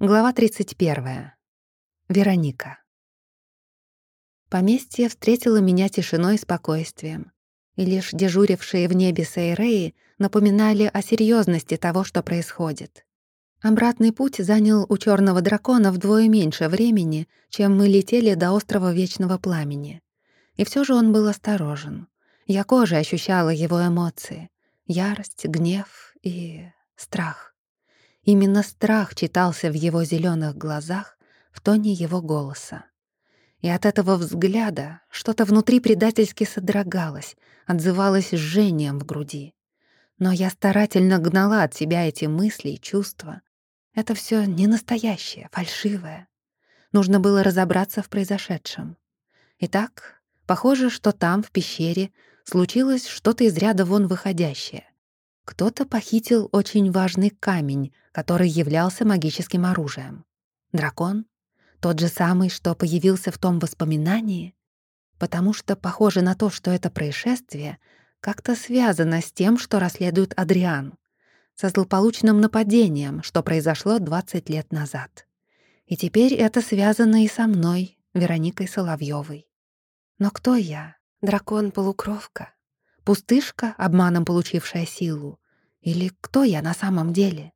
Глава 31. Вероника. Поместье встретило меня тишиной и спокойствием, и лишь дежурившие в небе Сейреи напоминали о серьезности того, что происходит. Обратный путь занял у черного дракона вдвое меньше времени, чем мы летели до острова Вечного Пламени. И все же он был осторожен. Я кожей ощущала его эмоции — ярость, гнев и страх. Именно страх читался в его зеленых глазах, в тоне его голоса. И от этого взгляда что-то внутри предательски содрогалось, отзывалось жжением в груди. Но я старательно гнала от себя эти мысли и чувства. Это все не настоящее, фальшивое. Нужно было разобраться в произошедшем. Итак, похоже, что там, в пещере, случилось что-то из ряда вон выходящее. Кто-то похитил очень важный камень, который являлся магическим оружием. Дракон? Тот же самый, что появился в том воспоминании? Потому что похоже на то, что это происшествие как-то связано с тем, что расследует Адриан, со злополучным нападением, что произошло 20 лет назад. И теперь это связано и со мной, Вероникой Соловьёвой. Но кто я? Дракон-полукровка? Пустышка, обманом получившая силу? Или кто я на самом деле?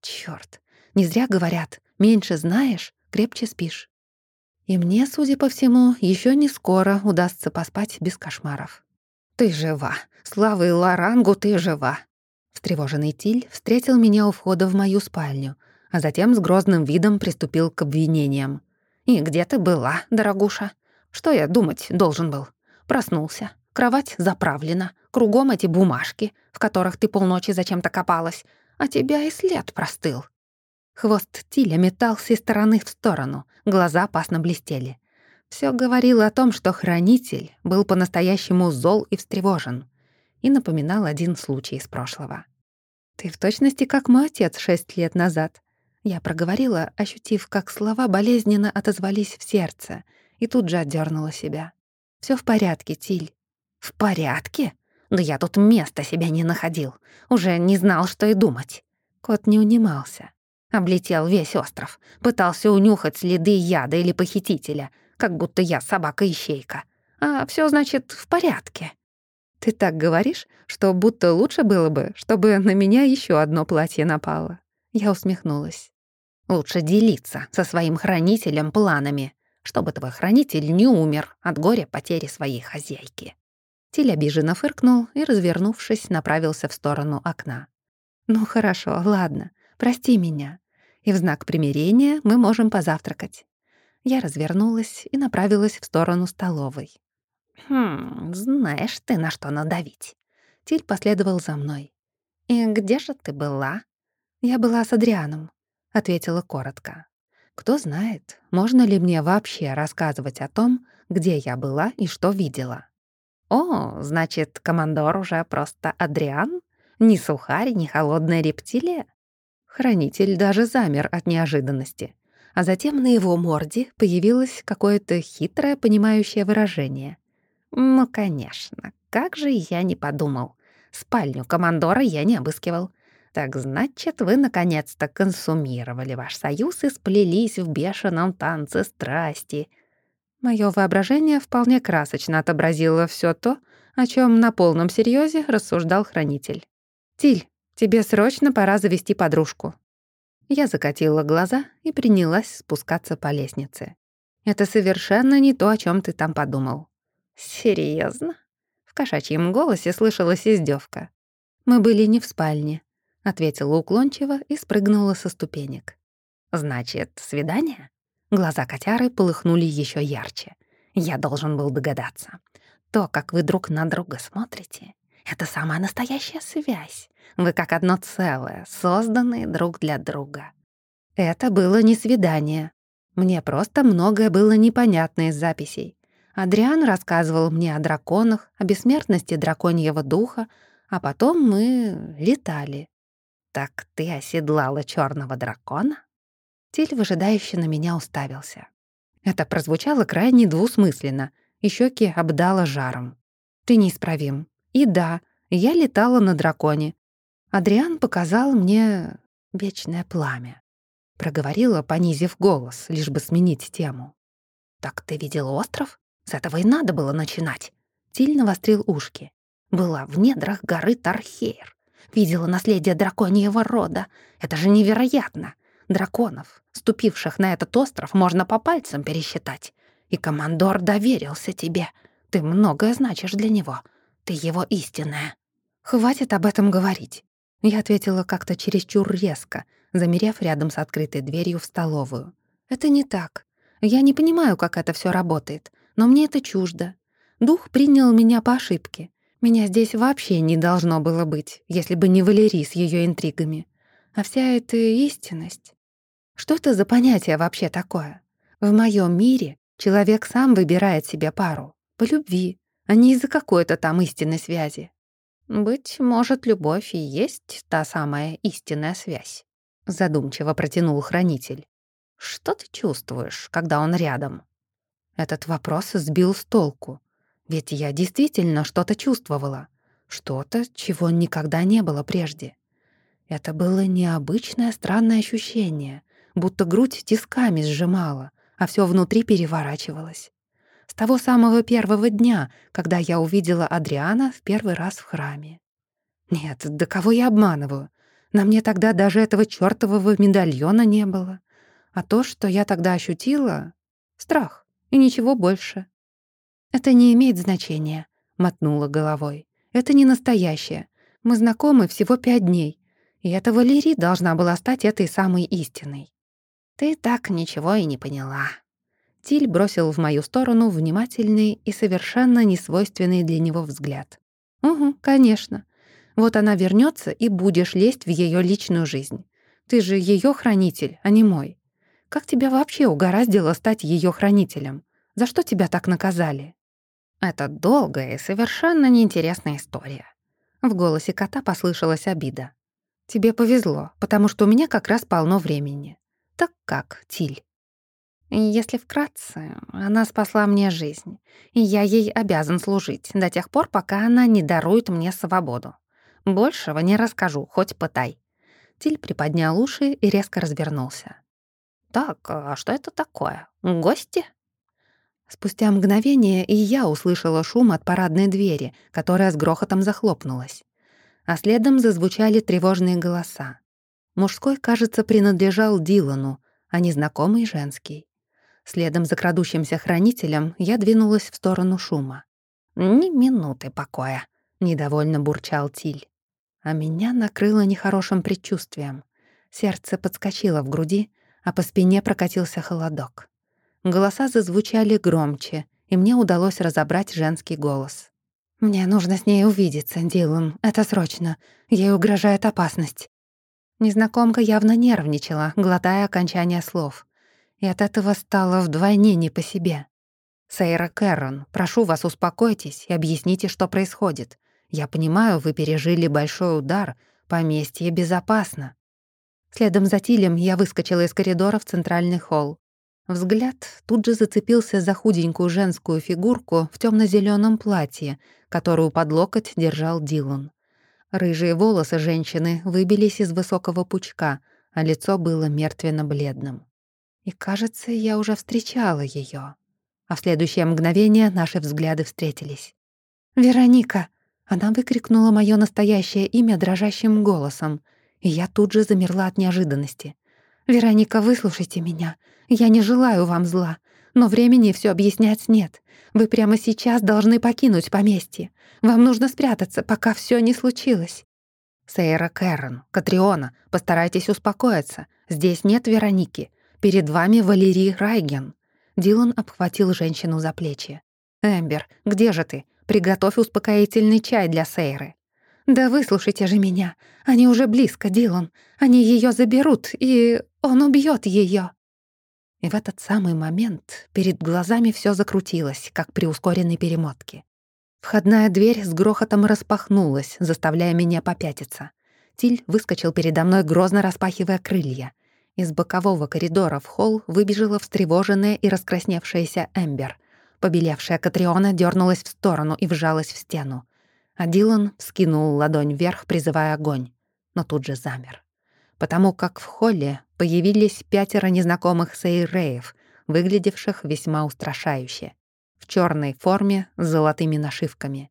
Чёрт, не зря говорят, меньше знаешь, крепче спишь. И мне, судя по всему, еще не скоро удастся поспать без кошмаров. «Ты жива! Слава и Лорангу, ты жива!» Встревоженный Тиль встретил меня у входа в мою спальню, а затем с грозным видом приступил к обвинениям. «И где ты была, дорогуша? Что я думать должен был? Проснулся, Кровать заправлена, кругом эти бумажки, в которых ты полночи зачем-то копалась, а тебя и след простыл». Хвост Тиля метался из стороны в сторону, глаза опасно блестели. Все говорило о том, что хранитель был по-настоящему зол и встревожен, и напоминал один случай из прошлого. «Ты в точности как мой отец шесть лет назад», я проговорила, ощутив, как слова болезненно отозвались в сердце, и тут же отдернула себя. Все в порядке, Тиль. «В порядке? Да я тут места себя не находил. Уже не знал, что и думать». Кот не унимался. Облетел весь остров. Пытался унюхать следы яда или похитителя, как будто я собака-ищейка. А все значит, в порядке. Ты так говоришь, что будто лучше было бы, чтобы на меня еще одно платье напало. Я усмехнулась. Лучше делиться со своим хранителем планами, чтобы твой хранитель не умер от горя потери своей хозяйки. Тиль обиженно фыркнул и, развернувшись, направился в сторону окна. «Ну хорошо, ладно, прости меня. И в знак примирения мы можем позавтракать». Я развернулась и направилась в сторону столовой. «Хм, знаешь ты, на что надавить». Тиль последовал за мной. «И где же ты была?» «Я была с Адрианом», — ответила коротко. «Кто знает, можно ли мне вообще рассказывать о том, где я была и что видела?» «О, значит, командор уже просто Адриан? Ни сухарь, ни холодная рептилия?» Хранитель даже замер от неожиданности. А затем на его морде появилось какое-то хитрое, понимающее выражение. «Ну, конечно, как же я не подумал. Спальню командора я не обыскивал. Так значит, вы наконец-то консумировали ваш союз и сплелись в бешеном танце страсти. Моё воображение вполне красочно отобразило всё то, о чём на полном серьёзе рассуждал хранитель. «Тиль, тебе срочно пора завести подружку». Я закатила глаза и принялась спускаться по лестнице. «Это совершенно не то, о чём ты там подумал». «Серьёзно?» В кошачьем голосе слышалась издёвка. «Мы были не в спальне», — ответила уклончиво и спрыгнула со ступенек. «Значит, свидание?» Глаза котяры полыхнули еще ярче. Я должен был догадаться. То, как вы друг на друга смотрите, это самая настоящая связь. Вы как одно целое, созданные друг для друга. Это было не свидание. Мне просто многое было непонятно из записей. Адриан рассказывал мне о драконах, о бессмертности драконьего духа, а потом мы летали. «Так ты оседлала черного дракона?» Тиль выжидающе на меня уставился. Это прозвучало крайне двусмысленно, и щеки обдало жаром. «Ты неисправим. И да, я летала на драконе. Адриан показал мне вечное пламя. — проговорила, понизив голос, лишь бы сменить тему. «Так ты видел остров? С этого и надо было начинать». Тиль навострил ушки. «Была в недрах горы Тархейр. Видела наследие драконьего рода. Это же невероятно. Драконов, ступивших на этот остров, можно по пальцам пересчитать. И командор доверился тебе. Ты многое значишь для него. Ты его истинная». «Хватит об этом говорить». Я ответила как-то чересчур резко, замерев рядом с открытой дверью в столовую. «Это не так. Я не понимаю, как это все работает, но мне это чуждо. Дух принял меня по ошибке. Меня здесь вообще не должно было быть, если бы не Валерий с ее интригами. А вся эта истинность... Что это за понятие вообще такое? В моем мире человек сам выбирает себе пару. По любви, а не из-за какой-то там истинной связи. Быть может, любовь и есть та самая истинная связь. Задумчиво протянул хранитель. Что ты чувствуешь, когда он рядом? Этот вопрос сбил с толку. Ведь я действительно что-то чувствовала. Что-то, чего никогда не было прежде. Это было необычное странное ощущение, будто грудь тисками сжимала, а все внутри переворачивалось. С того самого первого дня, когда я увидела Адриана в первый раз в храме. Нет, да кого я обманываю? На мне тогда даже этого чёртового медальона не было. А то, что я тогда ощутила — страх, и ничего больше. «Это не имеет значения», — мотнула головой. «Это не настоящее. Мы знакомы всего пять дней, и эта Валерий должна была стать этой самой истиной». «Ты так ничего и не поняла». Тиль бросил в мою сторону внимательный и совершенно несвойственный для него взгляд. «Угу, конечно. Вот она вернется и будешь лезть в ее личную жизнь. Ты же ее хранитель, а не мой. Как тебя вообще угораздило стать ее хранителем? За что тебя так наказали?» «Это долгая и совершенно неинтересная история». В голосе кота послышалась обида. «Тебе повезло, потому что у меня как раз полно времени. Так как, Тиль?» Если вкратце, она спасла мне жизнь, и я ей обязан служить до тех пор, пока она не дарует мне свободу. Большего не расскажу, хоть пытай. Тиль приподнял уши и резко развернулся. «Так, а что это такое? Гости?» Спустя мгновение и я услышала шум от парадной двери, которая с грохотом захлопнулась. А следом зазвучали тревожные голоса. Мужской, кажется, принадлежал Дилану, а незнакомый — женский. Следом за крадущимся хранителем я двинулась в сторону шума. «Ни минуты покоя», — недовольно бурчал Тиль. А меня накрыло нехорошим предчувствием. Сердце подскочило в груди, а по спине прокатился холодок. Голоса зазвучали громче, и мне удалось разобрать женский голос. «Мне нужно с ней увидеться, Дилан. Это срочно. Ей угрожает опасность». Незнакомка явно нервничала, глотая окончание слов. И от этого стало вдвойне не по себе. «Сейра Кэррон, прошу вас, успокойтесь и объясните, что происходит. Я понимаю, вы пережили большой удар, поместье безопасно». Следом за Тилем я выскочила из коридора в центральный холл. Взгляд тут же зацепился за худенькую женскую фигурку в темно зеленом платье, которую под локоть держал Дилан. Рыжие волосы женщины выбились из высокого пучка, а лицо было мертвенно-бледным. И, кажется, я уже встречала ее. А в следующее мгновение наши взгляды встретились. «Вероника!» Она выкрикнула мое настоящее имя дрожащим голосом, и я тут же замерла от неожиданности. «Вероника, выслушайте меня. Я не желаю вам зла, но времени все объяснять нет. Вы прямо сейчас должны покинуть поместье. Вам нужно спрятаться, пока все не случилось». «Сейра Кэрон, Катриона, постарайтесь успокоиться. Здесь нет Вероники. Перед вами Валерий Райген». Дилан обхватил женщину за плечи. «Эмбер, где же ты? Приготовь успокоительный чай для Сейры». «Да выслушайте же меня. Они уже близко, Дилан. Они ее заберут, и он убьет ее. И в этот самый момент перед глазами все закрутилось, как при ускоренной перемотке. Входная дверь с грохотом распахнулась, заставляя меня попятиться. Тиль выскочил передо мной, грозно распахивая крылья. Из бокового коридора в холл выбежала встревоженная и раскрасневшаяся Эмбер. Побелевшая Катриона дернулась в сторону и вжалась в стену. А Дилан вскинул ладонь вверх, призывая огонь, но тут же замер. Потому как в холле появились пятеро незнакомых сейреев, выглядевших весьма устрашающе, в черной форме с золотыми нашивками.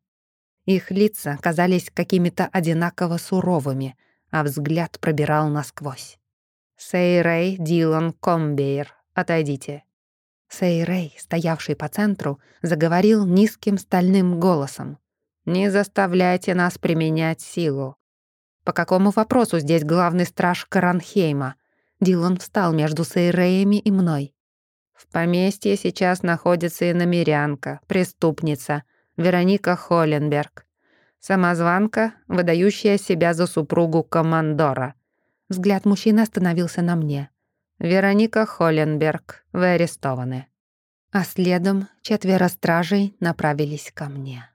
Их лица казались какими-то одинаково суровыми, а взгляд пробирал насквозь. «Сейрей Дилан Комбейр, отойдите». Сейрей, стоявший по центру, заговорил низким стальным голосом. «Не заставляйте нас применять силу. По какому вопросу здесь главный страж Каранхейма?» Дилан встал между Сейреями и мной. «В поместье сейчас находится иномерянка, преступница, Вероника Холленберг. Самозванка, выдающая себя за супругу командора. Взгляд мужчины остановился на мне. «Вероника Холленберг, вы арестованы». А следом четверо стражей направились ко мне.